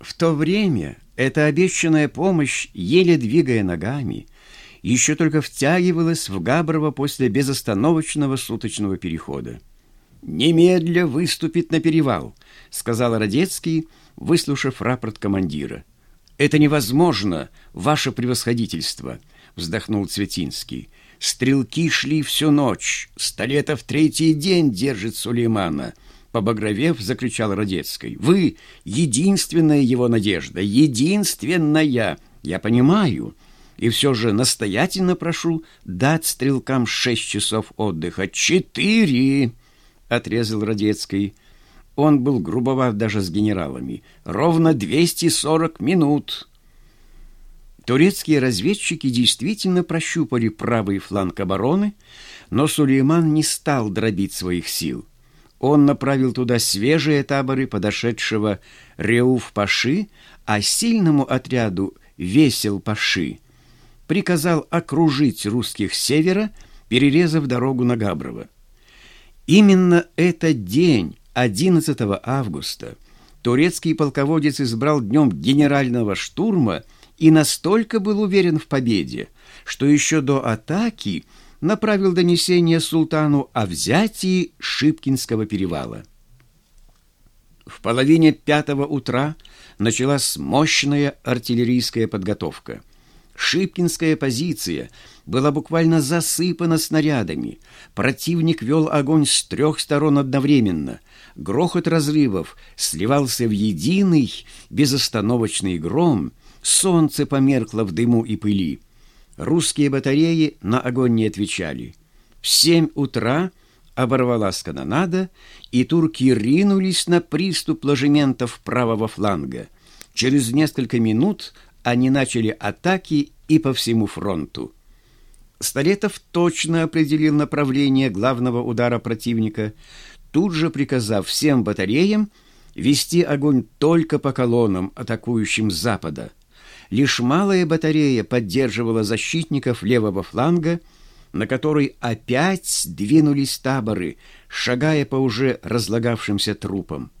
В то время эта обещанная помощь, еле двигая ногами, еще только втягивалась в Габрово после безостановочного суточного перехода. «Немедля выступит на перевал», — сказал Родецкий, выслушав рапорт командира. «Это невозможно, ваше превосходительство», — вздохнул Цветинский. «Стрелки шли всю ночь, Столетов третий день держит Сулеймана». Побагровев, закричал Родецкий. «Вы — единственная его надежда, единственная! Я понимаю, и все же настоятельно прошу дать стрелкам шесть часов отдыха. Четыре!» — отрезал Родецкий. Он был грубоват даже с генералами. «Ровно двести сорок минут!» Турецкие разведчики действительно прощупали правый фланг обороны, но Сулейман не стал дробить своих сил. Он направил туда свежие таборы подошедшего Реуф-Паши, а сильному отряду Весел-Паши приказал окружить русских с севера, перерезав дорогу на Габрово. Именно этот день, 11 августа, турецкий полководец избрал днем генерального штурма и настолько был уверен в победе, что еще до атаки – направил донесение султану о взятии Шипкинского перевала. В половине пятого утра началась мощная артиллерийская подготовка. Шипкинская позиция была буквально засыпана снарядами. Противник вел огонь с трех сторон одновременно. Грохот разрывов сливался в единый безостановочный гром. Солнце померкло в дыму и пыли. Русские батареи на огонь не отвечали. В семь утра оборвалась канонада, и турки ринулись на приступ ложементов правого фланга. Через несколько минут они начали атаки и по всему фронту. Столетов точно определил направление главного удара противника, тут же приказав всем батареям вести огонь только по колоннам, атакующим с запада – Лишь малая батарея поддерживала защитников левого фланга, на который опять двинулись таборы, шагая по уже разлагавшимся трупам.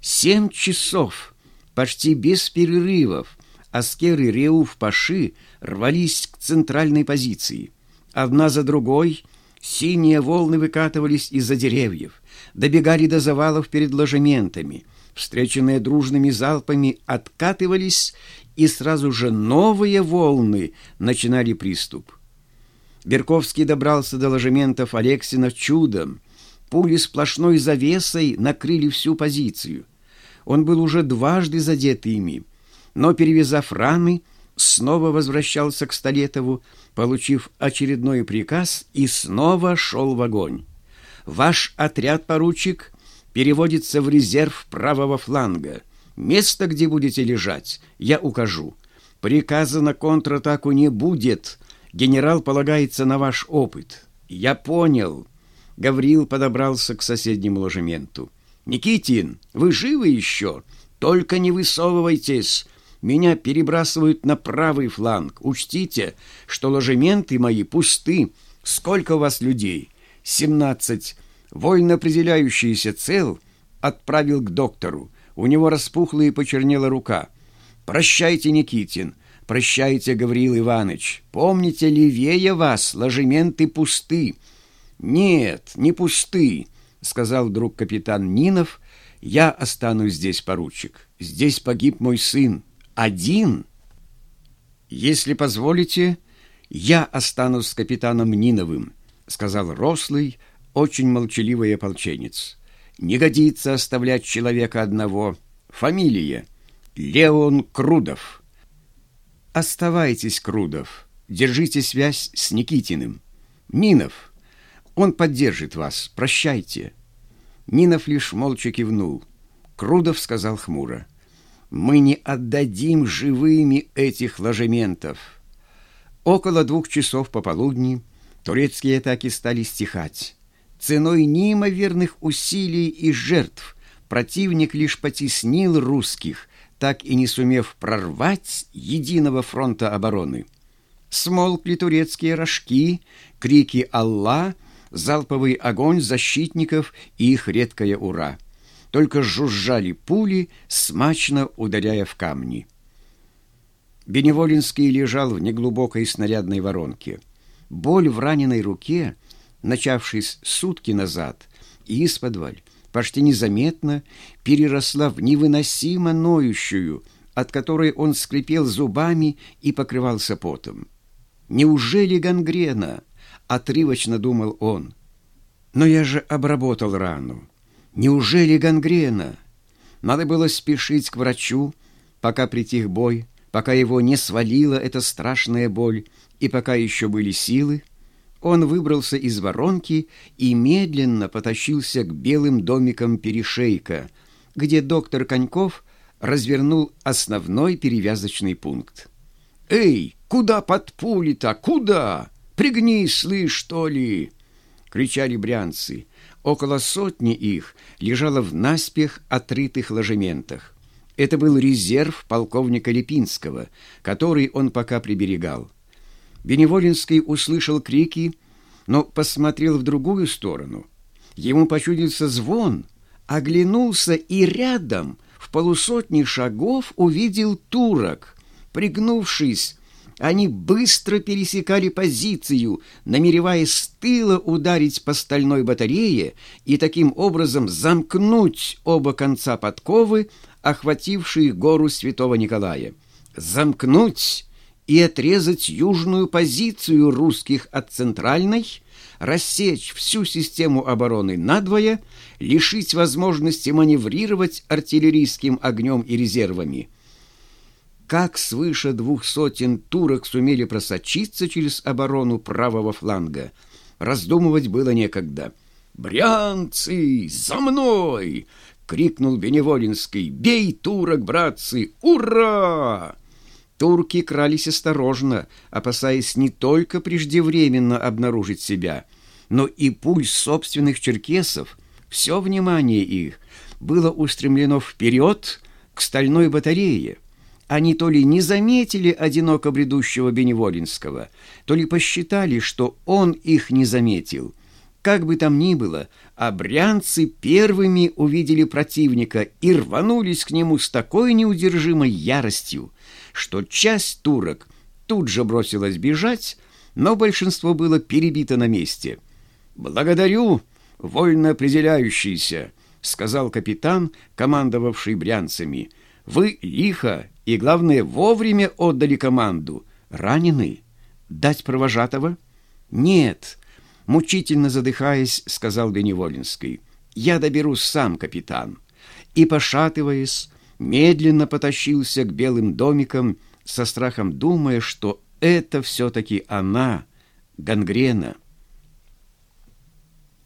Семь часов, почти без перерывов, аскеры Реуф-Паши рвались к центральной позиции. Одна за другой синие волны выкатывались из-за деревьев, добегали до завалов перед ложементами, встреченные дружными залпами, откатывались и сразу же новые волны начинали приступ. Берковский добрался до ложементов Алексина чудом. Пули сплошной завесой накрыли всю позицию. Он был уже дважды задет ими, но, перевязав раны, снова возвращался к Столетову, получив очередной приказ, и снова шел в огонь. «Ваш отряд, поручик, переводится в резерв правого фланга». Место, где будете лежать, я укажу. Приказа на контратаку не будет. Генерал полагается на ваш опыт. Я понял. Гаврил подобрался к соседнему ложементу. Никитин, вы живы еще? Только не высовывайтесь. Меня перебрасывают на правый фланг. Учтите, что ложементы мои пусты. Сколько у вас людей? Семнадцать. Вольно определяющийся цел отправил к доктору. У него распухла и почернела рука. «Прощайте, Никитин, прощайте, Гавриил Иванович. Помните, левее вас ложементы пусты». «Нет, не пусты», — сказал вдруг капитан Нинов. «Я останусь здесь, поручик. Здесь погиб мой сын. Один?» «Если позволите, я останусь с капитаном Ниновым», — сказал рослый, очень молчаливый ополченец. Не годится оставлять человека одного. Фамилия Леон Крудов. Оставайтесь, Крудов. Держите связь с Никитиным. Нинов. Он поддержит вас. Прощайте. Нинов лишь молча кивнул. Крудов сказал хмуро. Мы не отдадим живыми этих ложементов. Около двух часов пополудни турецкие атаки стали стихать. Ценой неимоверных усилий и жертв противник лишь потеснил русских, так и не сумев прорвать единого фронта обороны. Смолкли турецкие рожки, крики «Аллах!», залповый огонь защитников и их редкое «Ура!». только жужжали пули, смачно ударяя в камни. Беневолинский лежал в неглубокой снарядной воронке. Боль в раненой руке, начавшись сутки назад, и исподволь, почти незаметно переросла в невыносимо ноющую, от которой он скрипел зубами и покрывался потом. «Неужели гангрена?» — отрывочно думал он. «Но я же обработал рану. Неужели гангрена?» Надо было спешить к врачу, пока притих бой, пока его не свалила эта страшная боль, и пока еще были силы. Он выбрался из воронки и медленно потащился к белым домикам перешейка, где доктор Коньков развернул основной перевязочный пункт. «Эй, куда под пули-то? Куда? Пригнись, слышь, что ли!» — кричали брянцы. Около сотни их лежало в наспех отрытых ложементах. Это был резерв полковника Липинского, который он пока приберегал. Беневолинский услышал крики, но посмотрел в другую сторону. Ему почудился звон, оглянулся и рядом, в полусотни шагов, увидел турок. Пригнувшись, они быстро пересекали позицию, намереваясь с тыла ударить по стальной батарее и таким образом замкнуть оба конца подковы, охватившие гору Святого Николая. Замкнуть и отрезать южную позицию русских от центральной, рассечь всю систему обороны надвое, лишить возможности маневрировать артиллерийским огнем и резервами. Как свыше двух сотен турок сумели просочиться через оборону правого фланга, раздумывать было некогда. «Брянцы, за мной!» — крикнул Беневолинский. «Бей турок, братцы! Ура!» Турки крались осторожно, опасаясь не только преждевременно обнаружить себя, но и пульс собственных черкесов. Все внимание их было устремлено вперед к стальной батарее. Они то ли не заметили одиноко бредущего Беневолинского, то ли посчитали, что он их не заметил. Как бы там ни было, обрянцы первыми увидели противника и рванулись к нему с такой неудержимой яростью, что часть турок тут же бросилась бежать, но большинство было перебито на месте. «Благодарю, вольно определяющийся», — сказал капитан, командовавший брянцами. «Вы лихо и, главное, вовремя отдали команду. Ранены? Дать провожатого?» «Нет», — мучительно задыхаясь, сказал Беневолинский. «Я доберусь сам, капитан». И, пошатываясь, медленно потащился к белым домикам, со страхом думая, что это все-таки она, гангрена.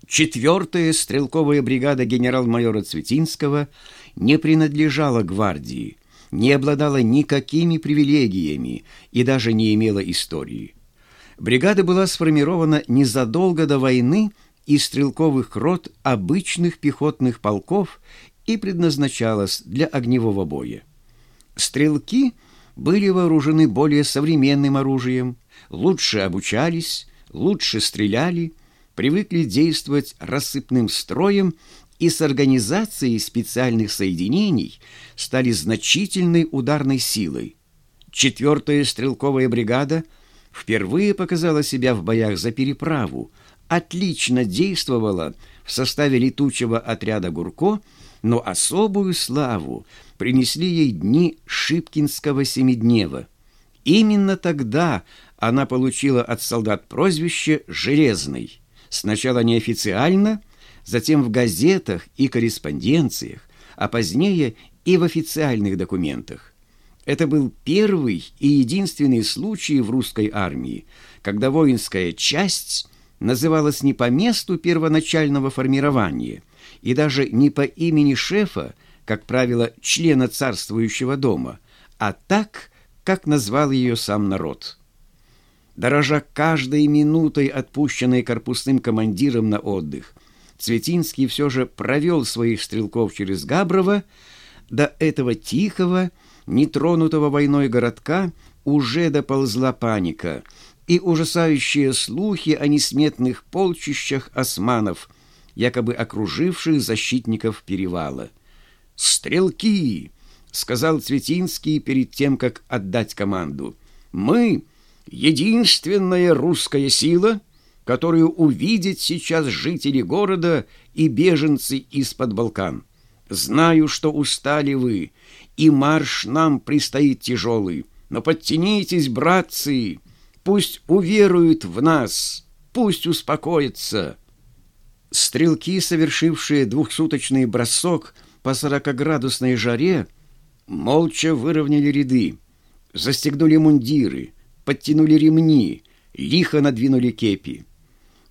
Четвертая стрелковая бригада генерал-майора Цветинского не принадлежала гвардии, не обладала никакими привилегиями и даже не имела истории. Бригада была сформирована незадолго до войны из стрелковых рот обычных пехотных полков и предназначалась для огневого боя. Стрелки были вооружены более современным оружием, лучше обучались, лучше стреляли, привыкли действовать рассыпным строем и с организацией специальных соединений стали значительной ударной силой. Четвертая стрелковая бригада впервые показала себя в боях за переправу, отлично действовала в составе летучего отряда «Гурко», но особую славу принесли ей дни Шипкинского семиднева. Именно тогда она получила от солдат прозвище «Железный». Сначала неофициально, затем в газетах и корреспонденциях, а позднее и в официальных документах. Это был первый и единственный случай в русской армии, когда воинская часть называлась не по месту первоначального формирования – и даже не по имени шефа, как правило, члена царствующего дома, а так, как назвал ее сам народ. Дорожа каждой минутой, отпущенной корпусным командиром на отдых, Цветинский все же провел своих стрелков через Габрово, до этого тихого, нетронутого войной городка уже доползла паника и ужасающие слухи о несметных полчищах османов – якобы окруживших защитников перевала – «Стрелки!» — сказал Цветинский перед тем, как отдать команду. «Мы — единственная русская сила, которую увидят сейчас жители города и беженцы из-под Балкан. Знаю, что устали вы, и марш нам предстоит тяжелый, но подтянитесь, братцы, пусть уверуют в нас, пусть успокоятся». Стрелки, совершившие двухсуточный бросок по сорокоградусной жаре, молча выровняли ряды, застегнули мундиры, подтянули ремни, лихо надвинули кепи.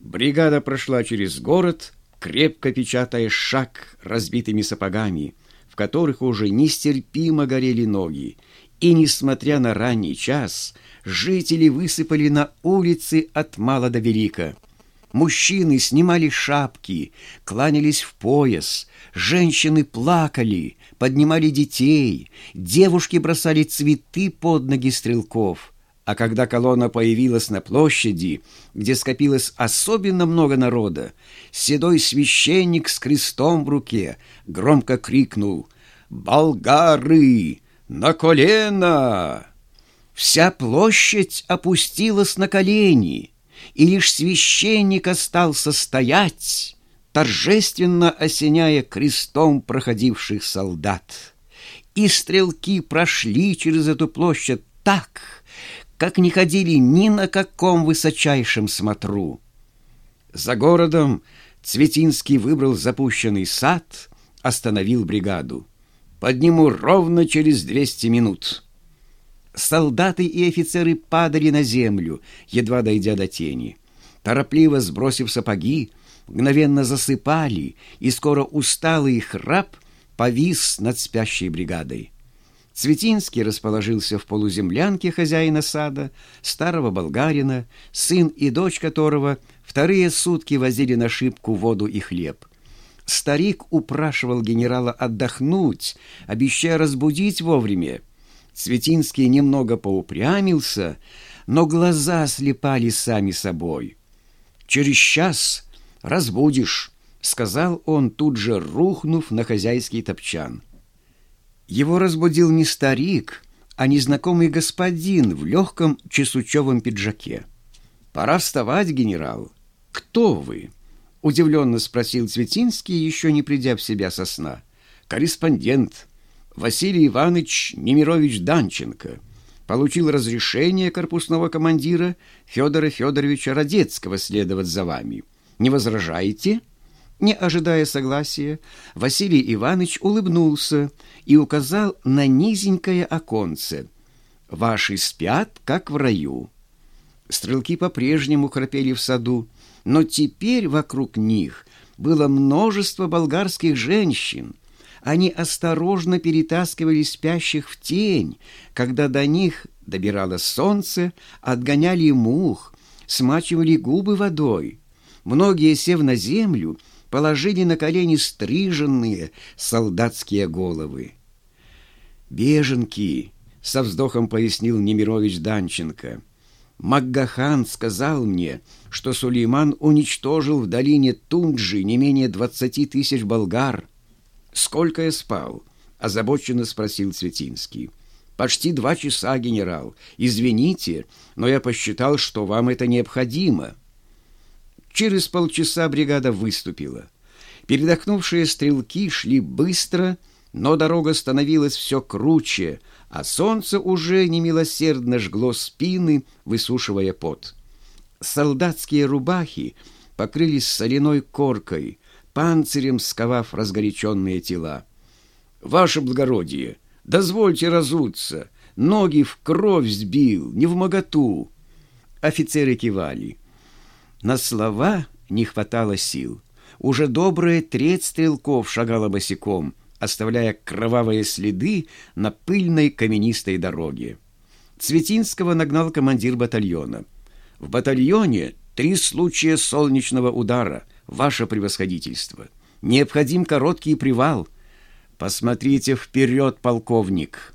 Бригада прошла через город, крепко печатая шаг разбитыми сапогами, в которых уже нестерпимо горели ноги, и, несмотря на ранний час, жители высыпали на улицы от мала до велика. Мужчины снимали шапки, кланялись в пояс, женщины плакали, поднимали детей, девушки бросали цветы под ноги стрелков. А когда колонна появилась на площади, где скопилось особенно много народа, седой священник с крестом в руке громко крикнул «Болгары! На колено!» Вся площадь опустилась на колени — и лишь священник остался стоять, торжественно осеняя крестом проходивших солдат. И стрелки прошли через эту площадь так, как не ходили ни на каком высочайшем смотру. За городом Цветинский выбрал запущенный сад, остановил бригаду. Подниму ровно через двести минут. Солдаты и офицеры падали на землю, едва дойдя до тени. Торопливо сбросив сапоги, мгновенно засыпали, и скоро усталый храп повис над спящей бригадой. Цветинский расположился в полуземлянке хозяина сада, старого болгарина, сын и дочь которого вторые сутки возили на шибку воду и хлеб. Старик упрашивал генерала отдохнуть, обещая разбудить вовремя. Цветинский немного поупрямился, но глаза слепали сами собой. «Через час разбудишь», — сказал он, тут же рухнув на хозяйский топчан. Его разбудил не старик, а незнакомый господин в легком чесучевом пиджаке. «Пора вставать, генерал. Кто вы?» — удивленно спросил Цветинский, еще не придя в себя со сна. «Корреспондент». Василий Иванович Немирович Данченко получил разрешение корпусного командира Федора Федоровича Радецкого следовать за вами. Не возражаете?» Не ожидая согласия, Василий Иванович улыбнулся и указал на низенькое оконце. «Ваши спят, как в раю». Стрелки по-прежнему храпели в саду, но теперь вокруг них было множество болгарских женщин — они осторожно перетаскивали спящих в тень, когда до них добиралось солнце, отгоняли мух, смачивали губы водой. Многие, сев на землю, положили на колени стриженные солдатские головы. «Беженки!» — со вздохом пояснил Немирович Данченко. «Макгахан сказал мне, что Сулейман уничтожил в долине Тунджи не менее двадцати тысяч болгар». «Сколько я спал?» — озабоченно спросил Цветинский. «Почти два часа, генерал. Извините, но я посчитал, что вам это необходимо». Через полчаса бригада выступила. Передохнувшие стрелки шли быстро, но дорога становилась все круче, а солнце уже немилосердно жгло спины, высушивая пот. Солдатские рубахи покрылись соляной коркой, панцирем сковав разгоряченные тела. «Ваше благородие, дозвольте разуться, ноги в кровь сбил, не в моготу!» Офицеры кивали. На слова не хватало сил. Уже добрая треть стрелков шагала босиком, оставляя кровавые следы на пыльной каменистой дороге. Цветинского нагнал командир батальона. В батальоне три случая солнечного удара — ваше превосходительство. Необходим короткий привал. Посмотрите вперед, полковник».